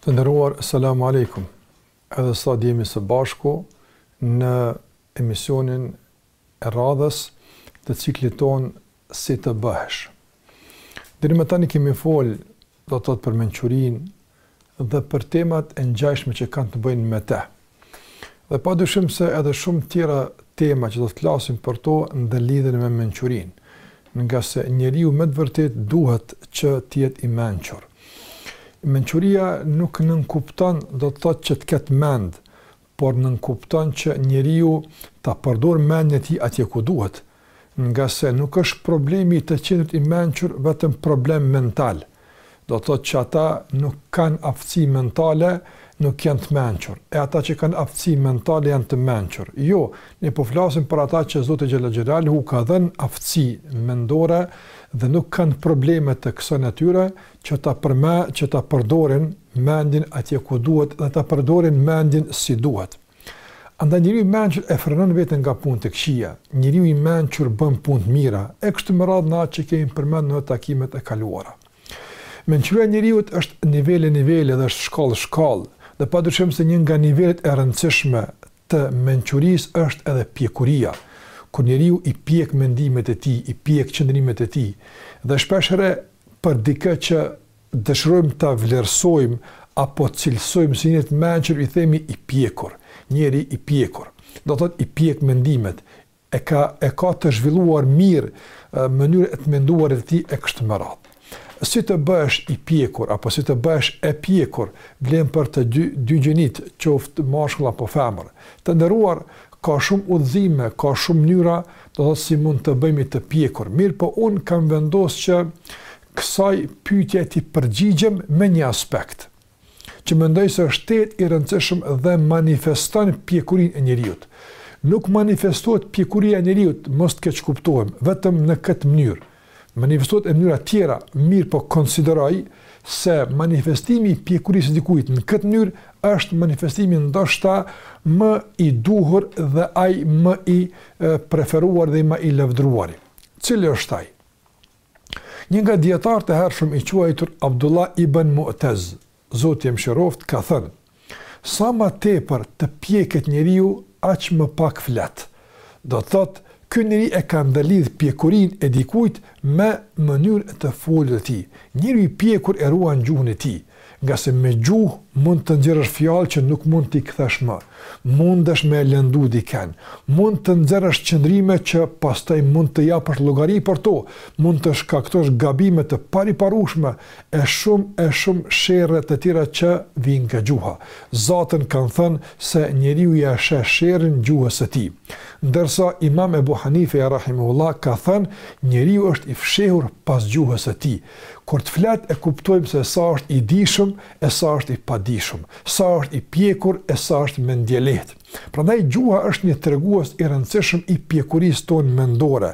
Të nderuar, selamu alejkum. Edhe sot jemi së bashku në emisionin e radhës të ciklit tonë si të bëhesh. Deri më tani kemi folë do të thotë për mençurinë dhe për temat e ngjajshme që kanë të bëjnë me të. Dhe pa dyshim se edhe shumë tjera tema që do të flasim për to ndërlidhen me mençurinë, ngase njeriu me të vërtetë duhet që të jetë i mençur. Mençuria nuk nënkupton do të thotë që të ketë mend, por nënkupton që njeriu ta përdorë mendjen e tij atje ku duhet, ngase nuk është problemi i të qenit i mençur vetëm problem mental, do të thotë që ata nuk kanë aftësi mentale nuk janë të mençur, e ata që kanë aftësi mentale janë të mençur. Jo, ne po flasim për ata që Zoti xhel-le xhelaluhu u ka dhënë aftësi mendore dhe nuk kanë probleme të kësaj natyre, që ta përme që ta përdorin mendin atje ku duhet dhe ta përdorin mendin si duhet. Andaj njeriu i mençur e frenon veten nga punë të këqija, njeriu i mençur bën punë të mira, e kështu me radhë në atë që kemi përmendur në takimet e kaluara. Mençuria e njeriu është nivele nivele dhe është shkallë shkallë, dhe padyshim se një nga nivelet e rëndësishme të mençurisë është edhe pjekuria kur njeriu i pjek mendimet e tij, i pjek qëndrimet e tij dhe shpeshherë Për dikë që dëshirojmë ta vlerësojmë apo cilësojmë si njeri të mençur i themi i pjekur, njeri i pjekur, do të thotë i pjek mendimet, e ka e ka të zhvilluar mirë mënyrën e të menduarit të tij e kështu me radhë. Si të bëhesh i pjekur apo si të bëhesh e pjekur vlen për të dy dy gjinitë, qoftë mashkull apo femër. Të nderuar, ka shumë udhëzime, ka shumë mënyra Do thotë si mund të bëhemi të pjekur. Mirëpo unë kam vendosë që kësaj pyetjeje t'i përgjigjem me një aspekt, që mendoj se është tejet i rëndësishëm dhe manifeston pjekurinë e njeriut. Nuk manifestohet pjekuria e njeriut, mos të keqkuptohem, vetëm në këtë mënyrë. Manifestohet në mënyra tjera, mirëpo konsideroj se manifestimi i pjekurisë së dikujt në këtë mënyrë është manifestimi ndoshta më i duhur dhe ai më i preferuar dhe më i lavdëruari. Cili është ai? Një nga dijetarët e hershëm i quajtur Abdullah ibn Mu'taz, Zoti e mëshiroftë, ka thënë, Sa më tepër të pjeket njeriu, aq më pak flet. Do të thotë, ky njeri e ka ndërlidhë pjekurinë e dikujt me mënyrën e të folurit të tij. Njeriu i pjekur e ruan gjuhën e tij, ngase me gjuhë mund të nxjerrësh fjalë që nuk mund t'i kthesh më, mundesh me e lëndu dikën, mund të nxjerrësh qëndrime që pastaj mund të japësh llogari për to, mund të shkaktosh gabime të pariparueshme, E shumë e shumë sherre të tjera që vijnë nga gjuha. Zaten kanë thënë se njeriu ia sheh sherrin gjuhës së tij. Ndërsa Imam Ebu Hanifeja rahimehullah ka thënë njeriu është i fshehur pas gjuhës së tij. Kur të flet e kuptojmë se sa është i dijshëm e sa është i padijshëm, sa është i pjekur e sa është mendjelehtë. Prandaj gjuha është një tregues i rëndësishëm i pjekurisë tonë mendore,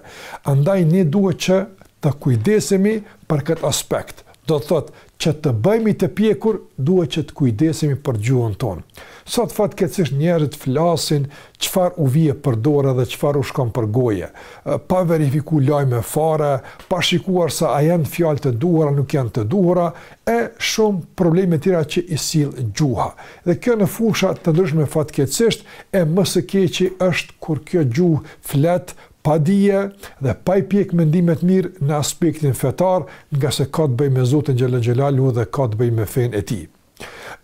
andaj ne duhet që të kujdesemi për këtë aspekt, do të thotë që të bëhemi të pjekur, duhet që të kujdesemi për gjuhën tonë. Sot fatkeqësisht njerëzit flasin çfarë u vie për dore dhe çfarë u shkon për goje, pa verifiku lajme fare, pa shikuar se a janë fjalë të duhura, nuk janë të duhura, e shumë probleme të tjera që i sill gjuha. Dhe kjo në fusha të ndryshme fatkeqësisht e më së keqi është kur kjo gjuhë flet pa dije dhe pa i pjek mendimet mirë në aspektin fetar, ngase ka të bëjë me Zotin xhel-le xhelaluhu dhe ka të bëjë me fenë e tij.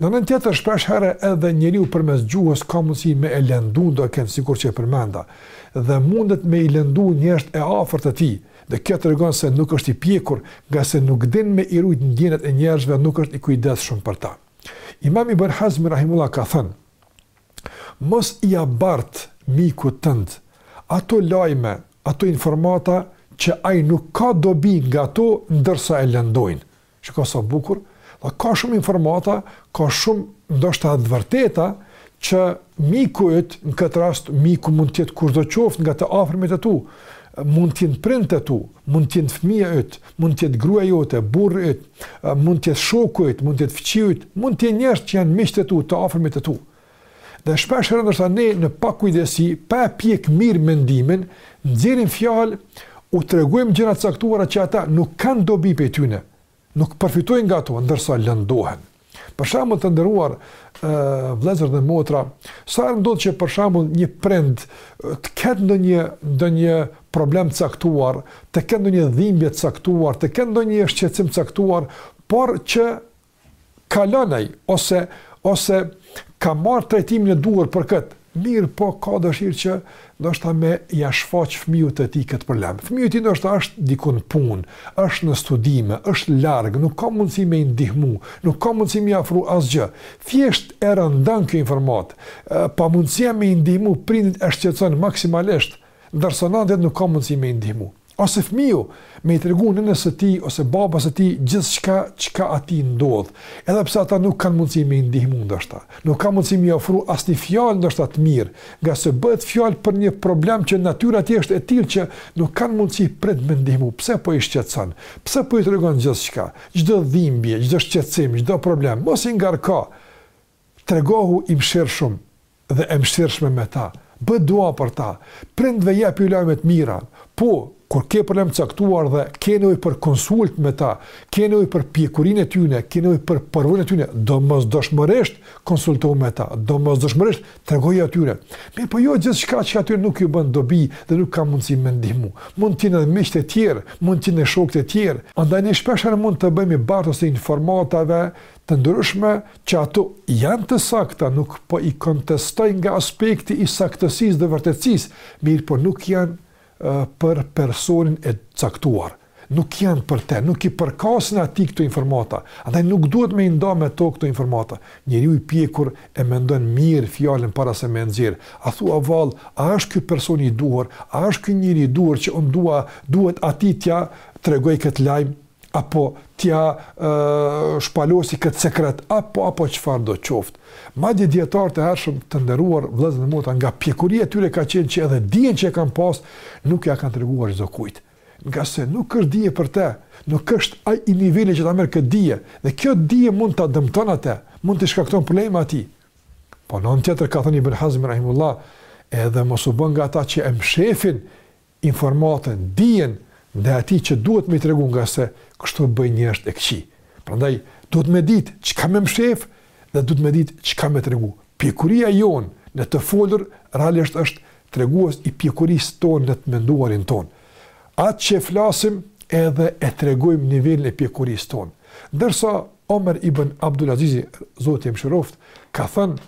Në anën tjetër shpesh herë edhe njeriu përmes gjuhës ka mundësi me e lëndu ndonjëkënd sikur që e përmenda dhe mundet me i lëndu njerëzit e afërt të tij dhe kjo tregon se nuk është i pjekur, ngase nuk din me i rujt ndjenjat e njerëzve, nuk është i kujdesshëm për ta. Imam Ibn Hazmi rahimehullah ka thënë, Mos ia bart mikut tënd ato lajme, ato informata që ai nuk ka dobi nga ato ndërsa e lëndojnë. Shiko sa bukur, dhe ka shumë informata, ka shumë ndoshta të vërteta që miku yt, në këtë rast miku mund të jetë kushdo qoftë nga të afërmit e tu, mund të jenë prindët e tu, Mund të jetë fëmija yt, mund të jetë gruaja jote, burri yt, mund të jetë shoku yt, mund të jetë fqiu yt, mund të jenë njerëz që janë miqtë e tu, të afërmit e tu. Dhe shpesh herë ndoshta ne në pakujdesi, pa e pjek mirë mendimin, nxjerrim fjalë, u tregojmë gjëra të caktuara që ata nuk kanë dobi prej tyne. nuk përfitojnë nga ato, ndërsa lëndohen. Për shembull të nderuar vëllezër dhe motra, sa herë ndodh që për shembull një prind të ketë ndonjë ndonjë problem të caktuar, të ketë ndonjë dhimbje të caktuar, të ketë ndonjë shqetësim të caktuar, por që kalon ai ose ose ka marrë trajtimin e duhur për këtë, Mirëpo ka dëshirë që ndoshta me ia shfaq fëmijës të tij këtë problem. Fëmiu i tij ndoshta është diku në punë, është në studime, është larg, nuk ka mundësi me i ndihmu, nuk ka mundësi me i afru asgjë. Thjesht e rëndon kjo informatë. Pamundësia me i ndihmu prindit e shqetëson maksimalisht, ndërsa në anë tjetër nuk ka mundësi me i ndihmu. Ose fëmiu, me i tregu nënës së tij ose babës së tij gjithçka çka atij i ndodh, edhe pse ata nuk kanë mundësi me i ndihmu ndoshta, nuk ka mundësi me i ofru asnjë fjalë ndoshta të mirë, ngase bëhet fjalë për një problem që natyra e tij është e tillë që nuk kanë mundësi prindët me ndihmu, pse po i shqetëson, pse po i tregon gjithçka, çdo dhimbje, çdo shqetësim, çdo problem, mos i ngarko, Tregohu i mëshirshëm dhe e mëshirshme me ta, bëj dua për ta, prindve jepju lajme të mira, po, kur ke problem të caktuar dhe ke nevojë për konsultë me ta, ke nevojë për pjekurinë e tyre, ke nevojë për përvojën e tyre, domosdoshmërisht konsultohu me ta, domosdoshmërisht tregoji atyre, mirëpo jo gjithçka që atyre nuk ju bën dobi dhe nuk ka mundësi me ndihmu. Mund të jenë miqtë e tjerë, mund të jenë shokët e tjerë, andaj ne shpeshherë mund të bëhemi bartës të informatave të ndryshme që ato janë të sakta, nuk po i kontestoj nga aspekti i saktësisë dhe vërtetësisë, mirëpo nuk janë për personin e caktuar, nuk janë për te, nuk i përkasin atij këto informata, andaj nuk duhet me i nda me to këto informata. Njeriu i pjekur e mendon mirë fjalën para se me nxjerr. A thua vallë, a është ky person i duhur, a është ky njeri i duhur që unë duhet atij t'ia tregoj këtë lajm? apo t'ja shpalos këtë sekret, apo, apo çfarëdo qoftë. Madje dijetarë të hershëm të nderuar vëllezër e motra nga pjekuria e tyre ka qenë që edhe dijen që e kanë pas, nuk ja kanë treguar çdokujt. Ngase nuk është dije për te, nuk është ai i nivelit që ta merr këtë dije, dhe kjo dije mund ta dëmton atë, mund t'i shkakton probleme atij. Po në anën tjetër ka thënë Ibn Hazmi Rahimullah, edhe mos u bën nga ata që e mshefin informatën, dijen ndaj atij që duhet me i tregu ngase kështu bëjnë njerëzit e këqij. Prandaj duhet me ditë çka me mshef dhe duhet me ditë çka me tregu. Pjekuria jonë në të folur realisht është tregues i pjekurisë tonë në të menduarin tonë. Atë që e flasim edhe e tregojmë nivelin e pjekurisë tonë. Ndërsa Omer ibn Abdul Azizi, Zoti e mëshiroftë, ka thënë,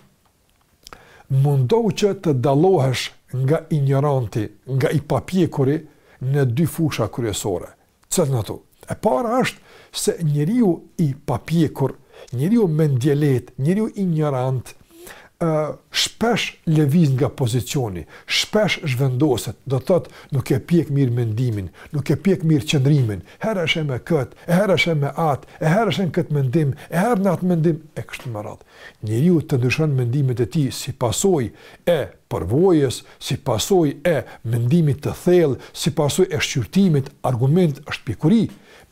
Mundohu që të dallohesh nga injoranti, nga i papjekuri në dy fusha kryesore. Cilat janë ato? E para është se njeriu i papjekur, njeriu mendjelehtë, njeriu injorant, shpesh lëviz nga pozicioni, shpesh zhvendoset, do të thotë nuk e pjek mirë mendimin, nuk e pjek mirë qëndrimin, herë është me këtë, e herë është me atë, e herë është në këtë mendim, e herë në atë mendim e kështu me radhë. Njeriu të ndryshon mendimet e tij si pasojë e përvojës, si pasojë e mendimit të thellë, si pasojë e shqyrtimit, argument është pjekuri,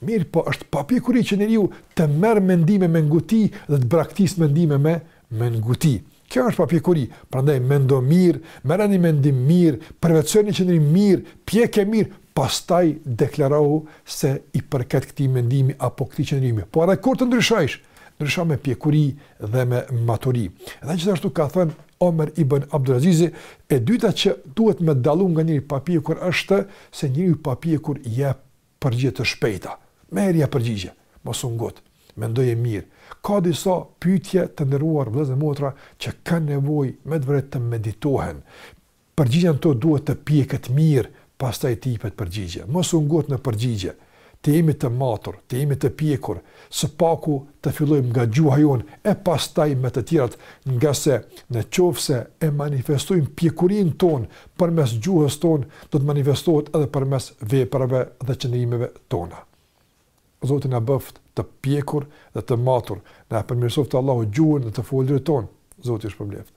mirëpo është papjekuri që njeriu të merr mendime me nguti dhe të braktisë mendime me me nguti. Kjo është papjekuri, prandaj mendo mirë, merre një mendim mirë, përvetësoje një qëndrim mirë, pjeke mirë, pastaj deklarohu se i përket këtij mendimi apo këtij qëndrimi. Por edhe kur të ndryshosh, ndrysho me pjekuri dhe me maturi. Dhe gjithashtu ka thënë Omer ibn Abdulazizi, e dyta që duhet me dallu nga njeriu i papjekur është se njeriu i papjekur jep përgjigje të shpejta. Menjëherë jep përgjigje, mos u ngut, mendoje mirë. Ka disa pyetje të nderuar vëllezër e motra që kanë nevojë me të vërtetë të meditohen. Përgjigja në to duhet të pjeket mirë pastaj të jipet përgjigje. Mos u ngut në përgjigje. Të jemi të matur, të jemi të pjekur, së paku të fillojmë nga gjuha jonë e pastaj me të tjerat, ngase në qoftë se e manifestojmë pjekurinë tonë përmes gjuhës tonë, do të manifestohet edhe përmes veprave dhe qëndrimeve tona. Zoti na bëftë të pjekur dhe të matur, na e përmirësoftë Allahu gjuhën dhe të folurit tonë. Zoti ju shpërbleftë.